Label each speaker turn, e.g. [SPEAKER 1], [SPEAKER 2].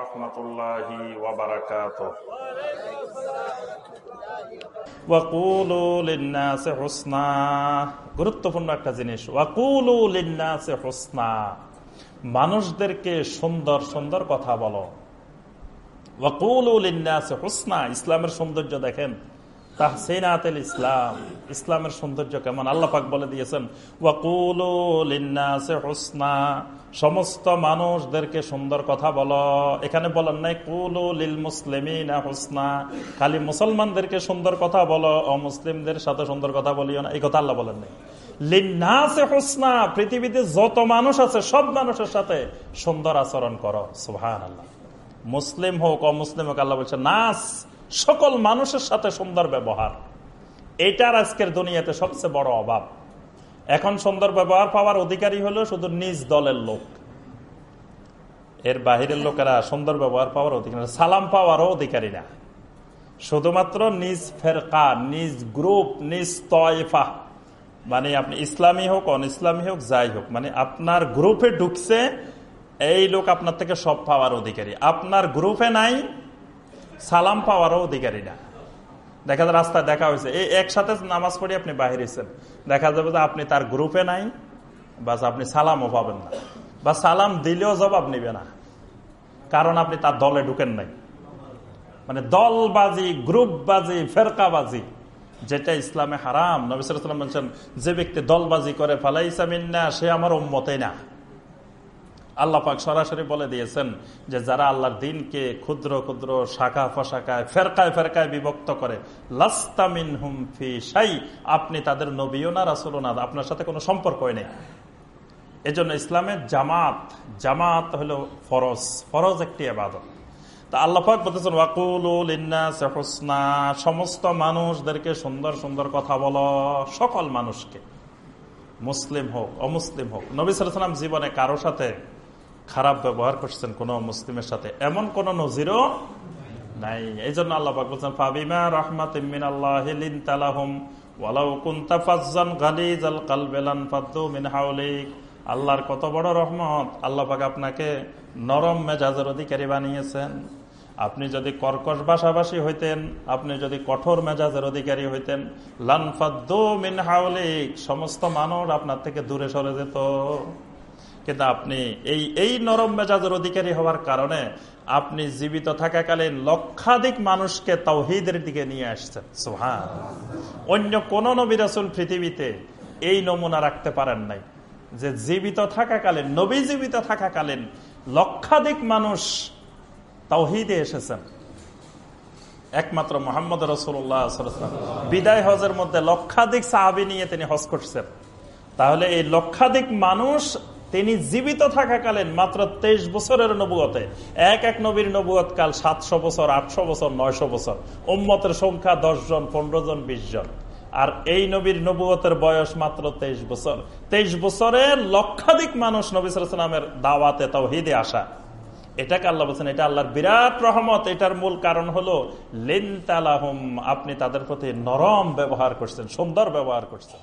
[SPEAKER 1] রহমতুল্লাহি ওয়াবারাকাতুহ ওয়াকুলু লিন্নাসি হুসনা। গুরুত্বপূর্ণ একটা জিনিস ওয়াকুলু লিন্নাসি হুসনা। মানুষদেরকে সুন্দর সুন্দর কথা বলো। ওয়াকুলু ইসলামের সৌন্দর্য দেখেন। তাহসিনাতুল ইসলাম, ইসলামের সৌন্দর্য কেমন? আল্লাহ পাক বলে দিয়েছেন হুসনা সমস্ত মানুষদেরকে সুন্দর কথা বলো। এখানে বলেন নাই, কুলু লিল মুসলিমিনা হুসনা খালি মুসলমানদেরকে সুন্দর কথা বলো, অমুসলিমদের সাথে সুন্দর কথা বলিও না। এই কথা আল্লাহ বলেন নাই। লিন্নাসে হুসনা, পৃথিবীতে যত মানুষ আছে, সব মানুষের সাথে সুন্দর আচরণ করো। সুহান আল্লাহ মুসলিম হোক, অমুসলিম হোক, আল্লাহ বলছে, নাস সকল মানুষের সাথে সুন্দর ব্যবহার। এটার আজকের দুনিয়াতে সবচেয়ে বড় অভাব। এখন সুন্দর ব্যবহার পাওয়ার অধিকারী হলো শুধু নিজ দলের লোক। এর বাহিরের লোকেরা সুন্দর ব্যবহার পাওয়ার অধিকারী সালাম পাওয়ারও অধিকারী না। শুধুমাত্র নিজ ফেরকা, নিজ গ্রুপ, নিজ তয়ফা। মানে আপনি ইসলামী হোক অন ইসলামী হোক, যাই হোক মানে আপনার গ্রুপে ঢুকছে, এই লোক আপনার থেকে সব পাওয়ার অধিকারী। আপনার গ্রুপে নাই সালাম পাওয়ারও অধিকারী না। দেখা যায় রাস্তায় দেখা হয়েছে। এই একসাথে নামাজ পড়ে আপনি বাহিরেছেন দেখা যাবে যে আপনি তার গ্রুপে নাই, বাস আপনি সালামও পাবেন না। বা সালাম দিলেও জবাব নিবে না। কারণ আপনি তার দলে ঢুকেন নাই। মানে দলবাজি, গ্রুপবাজি, ফেরকাবাজি, যেটা ইসলামে হারাম। নবিসাম বলছেন, যে ব্যক্তি দলবাজি করে ফালাইসামিন্না সে আমার উম্মতেই না। আল্লাহ পাক সরাসরি বলে দিয়েছেন যে যারা আল্লাহর দিনকে ক্ষুদ্র ক্ষুদ্র শাখা ফশাখায় ফেরকায় ফেরকায় বিভক্ত করে লাস্তামিন হুম ফি সাই আপনি তাদের নবীও না রাসুলও না, আপনার সাথে কোনো সম্পর্কই নেই। এজন্য ইসলামের জামাত জামাত হলো ফরজ ফরজ একটি আবাদত তা আল্লাহাক বলতেছেন, ওয়াকুল হোসনা সমস্ত মানুষদেরকে সুন্দর সুন্দর কথা বলো, সকল মানুষকে। মুসলিম হোক, অমুসলিম হোক। নবী সালাম জীবনে কারও সাথে খারাপ ব্যবহার করছেন কোন মুসলিমের সাথে। এমন কোন নজিরও নাই। এই জন্য আল্লাহ বলছেন, ফাবিমা রহমাত আল্লাহর কত বড় রহমত। আল্লাহবাক আপনাকে নরম মেজাজের অধিকারী বানিয়েছেন। আপনি যদি কর্কশ ভাষাভাষী হইতেন, আপনি যদি কঠোর মেজাজের অধিকারী হইতেন লানফাদ্দু মিন হাওলিক, সমস্ত মানুষ আপনার থেকে দূরে সরে যেত। কিন্তু আপনি এই এই নরম মেজাজের অধিকারী হওয়ার কারণে আপনি জীবিত থাকাকালীন লক্ষাধিক মানুষকে তৌহিদের দিকে নিয়ে আসছেন। সোহান অন্য কোন নবী রাসুল পৃথিবীতে এই নমুনা রাখতে পারেন নাই যে জীবিত থাকাকালীন, নবী জীবিত থাকাকালীন লক্ষাধিক মানুষ তাওহিদে এসেছেন। একমাত্র মোহাম্মদ রসুল্লাহ বিদায় হজের মধ্যে লক্ষাধিক সাহাবি নিয়ে তিনি হজ করছেন। তাহলে এই লক্ষাধিক মানুষ তিনি জীবিত থাকাকালীন মাত্র তেইশ বছরের নবুয়তে, এক এক নবীর নবুয়ত কাল সাতশো বছর, আটশো বছর, নয়শো বছর। উম্মতের সংখ্যা দশ জন, পনেরো জন, বিশ জন। আর এই নবীর নবুয়তের বয়স মাত্র তেইশ বছর। তেইশ বছরে লক্ষাধিক মানুষ নবী সালামের দাওয়াতে তাও হিদে আসা। এটাকে আল্লাহ বলছেন, এটা আল্লাহর বিরাট রহমত। এটার মূল কারণ হলো লেন আপনি তাদের প্রতি নরম ব্যবহার করছেন, সুন্দর ব্যবহার করছেন।